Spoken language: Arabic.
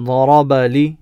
ضرب لي